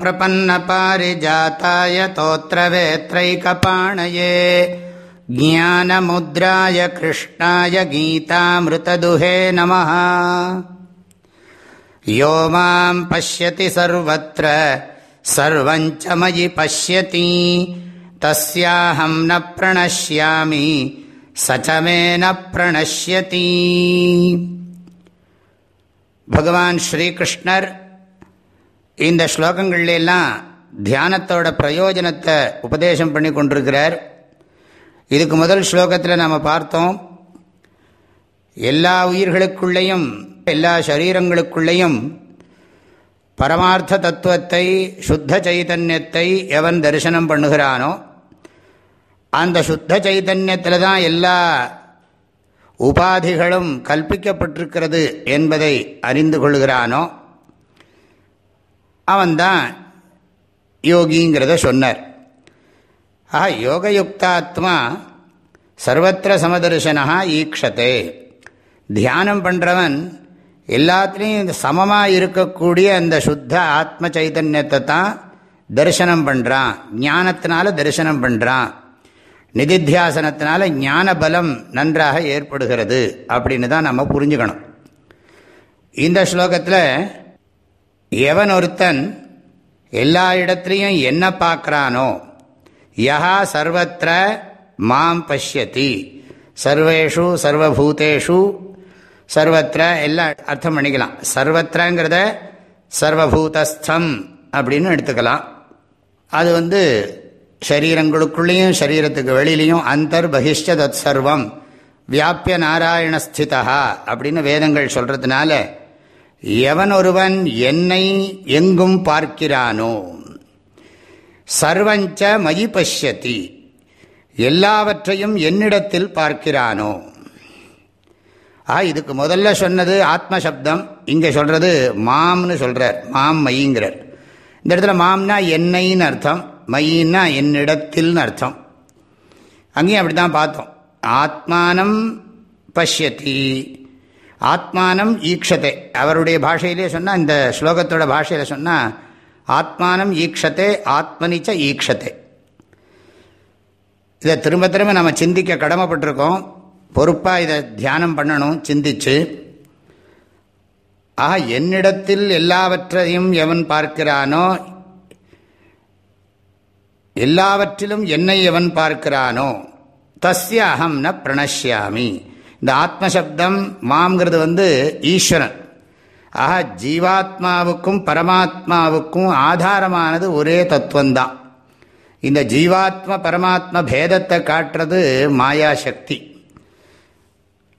प्रपन्नपारिजाताय तोत्रवेत्रैकपाणये ज्ञानमुद्राय कृष्णाय गीतामृतदुहे नमः यो माम् पश्यति सर्वत्र सर्वञ्च मयि पश्यति तस्याहं न प्रणश्यामि स च मे न प्रणश्यति भगवान् श्रीकृष्णर् இந்த ஸ்லோகங்கள்லாம் தியானத்தோட பிரயோஜனத்தை உபதேசம் பண்ணி கொண்டிருக்கிறார். இதுக்கு முதல் ஸ்லோகத்தில் நாம் பார்த்தோம். எல்லா உயிர்களுக்குள்ளேயும் எல்லா சரீரங்களுக்குள்ளேயும் பரமார்த்த தத்துவத்தை சுத்த சைதன்யத்தை எவன் தரிசனம் பண்ணுகிறானோ அந்த சுத்த சைதன்யத்தில் தான் எல்லா உபாதிகளும் கல்பிக்கப்பட்டிருக்கிறது என்பதை அறிந்து கொள்கிறானோ அவன்தான் யோகிங்கிறத சொன்னார். ஆஹா யோகயுக்தாத்மா சர்வத்திர சமதர்சனா ஈக்ஷத்தே தியானம் பண்ணுறவன் எல்லாத்துலேயும் சமமாக இருக்கக்கூடிய அந்த சுத்த ஆத்ம சைதன்யத்தை தான் தரிசனம் பண்ணுறான் ஞானத்தினால தரிசனம் பண்ணுறான் நிதித்தியாசனத்தினால ஞான பலம் நன்றாக ஏற்படுகிறது அப்படின்னு தான் நம்ம புரிஞ்சுக்கணும். இந்த ஸ்லோகத்தில் எவன் ஒருத்தன் எல்லா இடத்துலையும் என்ன பார்க்குறானோ யஹா சர்வத்திர மாம் பஷ்யதி. சர்வேஷு சர்வபூதேஷு சர்வத்திர எல்லாம் அர்த்தம் பண்ணிக்கலாம். சர்வத்திரங்கிறத சர்வபூதஸ்தம் அப்படின்னு எடுத்துக்கலாம். அது வந்து சரீரங்களுக்குள்ளேயும் சரீரத்துக்கு வெளியிலையும் அந்தர் பகிஷ்ட தத் சர்வம். வியாபிய நாராயணஸ்திதா அப்படின்னு வேதங்கள் சொல்கிறதுனால எவன் ஒருவன் என்னை எங்கும் பார்க்கிறானோ? சர்வஞ்ச மயி பஷ்யதி. எல்லாவற்றையும் என்னிடத்தில் பார்க்கிறானோ? ஆ இதுக்கு முதல்ல சொன்னது ஆத்மசப்தம். இங்கே சொல்கிறது மாம்னு சொல்கிறார் மாம் மைங்கிறார் இந்த இடத்துல மாம்னா என்னைன்னு அர்த்தம். மையின்னா என்னிடத்தில்னு அர்த்தம். அங்கேயும் அப்படி தான் பார்த்தோம். ஆத்மானம் பஷ்யத்தி ஆத்மானம் ஈக்ஷத்தை அவருடைய பாஷையிலே சொன்னால் இந்த ஸ்லோகத்தோட பாஷையில் சொன்னால் ஆத்மானம் ஈக்ஷத்தை ஆத்மனிச்ச ஈக்ஷத்தை இதை திரும்ப திரும்ப நம்ம சிந்திக்க கடமைப்பட்டிருக்கோம். பொறுப்பாக இதை தியானம் பண்ணணும் சிந்திச்சு. ஆக என்னிடத்தில் எல்லாவற்றையும் எவன் பார்க்கிறானோ எல்லாவற்றிலும் என்னை எவன் பார்க்கிறானோ தஸ்ய அகம் ந பிரணஷ்யாமி. இந்த ஆத்மசப்தம் மாம்ங்கிறது வந்து ஈஸ்வரன். ஆக ஜீவாத்மாவுக்கும் பரமாத்மாவுக்கும் ஆதாரமானது ஒரே தத்துவந்தான் இந்த ஜீவாத்ம பரமாத்ம பேதத்தை காட்டுறது மாயாசக்தி.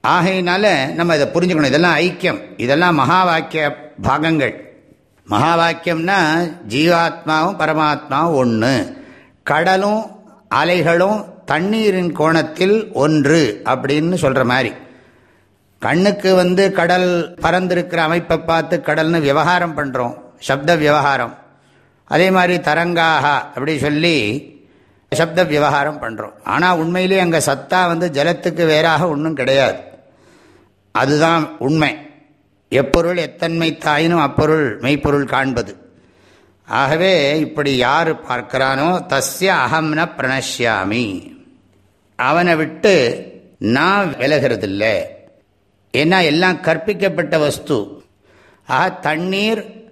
ஆகையினால நம்ம இதை புரிஞ்சுக்கணும். இதெல்லாம் ஐக்கியம். இதெல்லாம் மகா வாக்கிய பாகங்கள். மகா வாக்கியம்னா ஜீவாத்மாவும் பரமாத்மாவும் ஒன்று கடலும் அலைகளும் தண்ணீரின் கோணத்தில் ஒன்று அப்படின்னு சொல்கிற மாதிரி. கண்ணுக்கு வந்து கடல் பறந்திருக்கிற அமைப்பை பார்த்து கடல்னு விவகாரம் பண்ணுறோம் சப்த விவகாரம். அதே மாதிரி தரங்காக அப்படி சொல்லி சப்த விவகாரம் பண்ணுறோம் ஆனால் உண்மையிலே அங்கே சத்தா வந்து ஜலத்துக்கு வேறாக ஒன்றும் கிடையாது. அதுதான் உண்மை. எப்பொருள் எத்தன்மை தாயினும் அப்பொருள் மெய்ப்பொருள் காண்பது. ஆகவே இப்படி யார் பார்க்கிறானோ தஸ்ய அகம்ன பிரணஷ்யாமி. அவனை விட்டு நான் விலகிறதில்ல. ஏன்னா எல்லாம் கற்பிக்கப்பட்ட வஸ்து. ஆக தண்ணீர்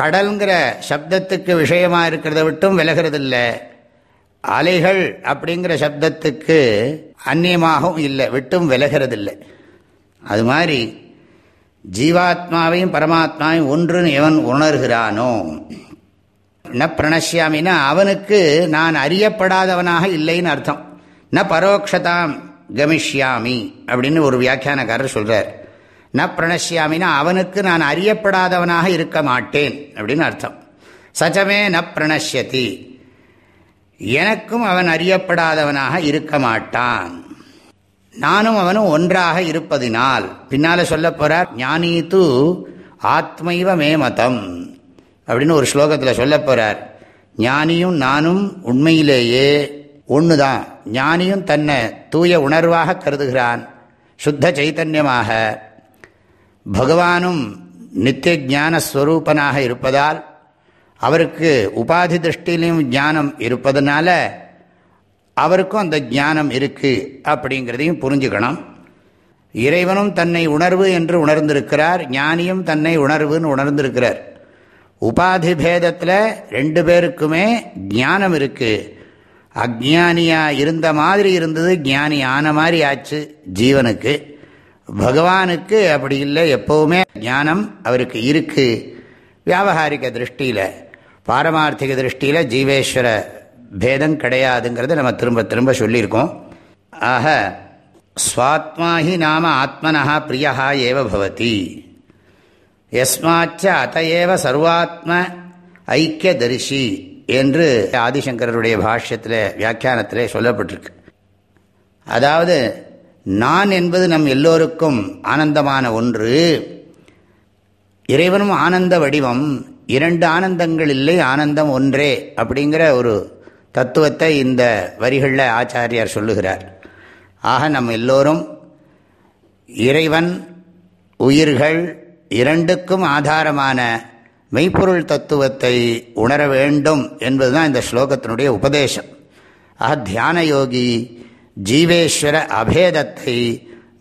கடல்ங்கிற சப்தத்துக்கு விஷயமாக இருக்கிறத விட்டும் விலகிறதில்ல. அலைகள் அப்படிங்கிற சப்தத்துக்கு அந்நியமாகவும் இல்லை விட்டும் விலகிறதில்லை. அது மாதிரி ஜீவாத்மாவையும் பரமாத்மாவையும் ஒன்றுன்னு எவன் உணர்கிறானோ? என்ன பிரணசியாமின்னா அவனுக்கு நான் அறியப்படாதவனாக இல்லைன்னு அர்த்தம். ந பரோக்ஷதாம் கமிஷ்யாமி அப்படின்னு ஒரு வியாக்கியானக்காரர் சொல்கிறார் ந பிரணசியாமின்னா அவனுக்கு நான் அறியப்படாதவனாக இருக்க மாட்டேன் அப்படின்னு அர்த்தம். சஜமே ந பிரணசியதி எனக்கும் அவன் அறியப்படாதவனாக இருக்க மாட்டான். நானும் அவனும் ஒன்றாக இருப்பதினால் பின்னால சொல்ல போறார் ஞானி தூ ஆத்மைவ மேமதம் அப்படின்னு ஒரு ஸ்லோகத்தில் சொல்ல போறார். ஞானியும் நானும் உண்மையிலேயே ஒன்று தான் ஞானியும் தன்னை தூய உணர்வாக கருதுகிறான். சுத்த சைத்தன்யமாக. பகவானும் நித்திய ஞானஸ்வரூபனாக இருப்பதால் அவருக்கு உபாதி திருஷ்டிலையும் ஞானம் இருப்பதனால அவருக்கும் அந்த ஞானம் இருக்குது அப்படிங்கிறதையும் புரிஞ்சுக்கணும். இறைவனும் தன்னை உணர்வு என்று உணர்ந்திருக்கிறார் ஞானியும் தன்னை உணர்வுன்னு உணர்ந்திருக்கிறார். உபாதி பேதத்தில் ரெண்டு பேருக்குமே ஞானம் இருக்குது அஜானியாக இருந்த மாதிரி இருந்தது ஞானி ஆன மாதிரி ஆச்சு ஜீவனுக்கு. பகவானுக்கு அப்படி இல்லை எப்போவுமே ஞானம் அவருக்கு இருக்குது வியாபகாரிக திருஷ்டியில் பாரமார்த்திக திருஷ்டியில் ஜீவேஸ்வர பேதம் கிடையாதுங்கிறத நம்ம திரும்ப திரும்ப சொல்லியிருக்கோம். ஆக ஸ்வாத்மாஹி நாம ஆத்மனா பிரியா ஏவ பவதி. எஸ்மாச்ச அத்தையேவ சர்வாத்ம ஐக்கிய தரிசி என்று ஆதிசங்கரருடைய பாஷ்யத்தில் வியாக்கியானத்தில் சொல்லப்பட்டிருக்கு. அதாவது நான் என்பது நம் எல்லோருக்கும் ஆனந்தமான ஒன்று. இறைவனும் ஆனந்த வடிவம் இரண்டு ஆனந்தங்கள் இல்லை ஆனந்தம் ஒன்றே அப்படிங்கிற ஒரு தத்துவத்தை இந்த வரிகளில் ஆச்சாரியார் சொல்லுகிறார். ஆக நம் எல்லோரும் இறைவன் உயிர்கள் இரண்டுக்கும் ஆதாரமான மெய்ப்பொருள் தத்துவத்தை உணர வேண்டும் என்பதுதான் இந்த ஸ்லோகத்தினுடைய உபதேசம். ஆக தியான யோகி ஜீவேஸ்வர அபேதத்தை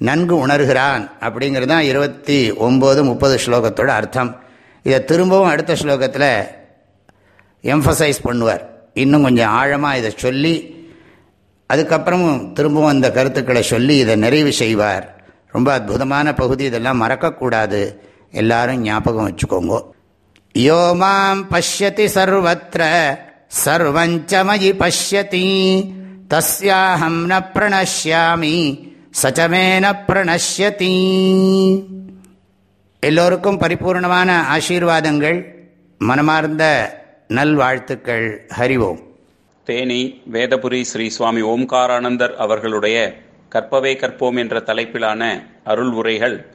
நன்கு உணர்கிறான் அப்படிங்கிறது தான் இருபத்தி ஒம்பது முப்பது ஸ்லோகத்தோட அர்த்தம். இதை திரும்பவும் அடுத்த ஸ்லோகத்தில் எம்ஃபசைஸ் பண்ணுவார். இன்னும் கொஞ்சம் ஆழமாக இதை சொல்லி அதுக்கப்புறமும் திரும்பவும் அந்த கருத்துக்களை சொல்லி இதை நிறைவு செய்வார். ரொம்ப அற்புதமான பகுதி இதெல்லாம் மறக்கக்கூடாது. எல்லாரும் ஞாபகம் வச்சுக்கோங்க. யோ மாம் பசியதி சர்வத்திர சர்வஞ்சமயி பசியதி தஸ்யாஹம் ந பிரணஷ்யாமி சச்சமேன பிரணஷ்யதி எல்லோருக்கும் பரிபூர்ணமான ஆசீர்வாதங்கள் மனமார்ந்த நல்வாழ்த்துக்கள். ஹரிவோம் தேனி வேதபுரி ஸ்ரீ சுவாமி ஓம்காரானந்தர் அவர்களுடைய கற்பவே கற்போம் என்ற தலைப்பிலான அருள் உரைகள்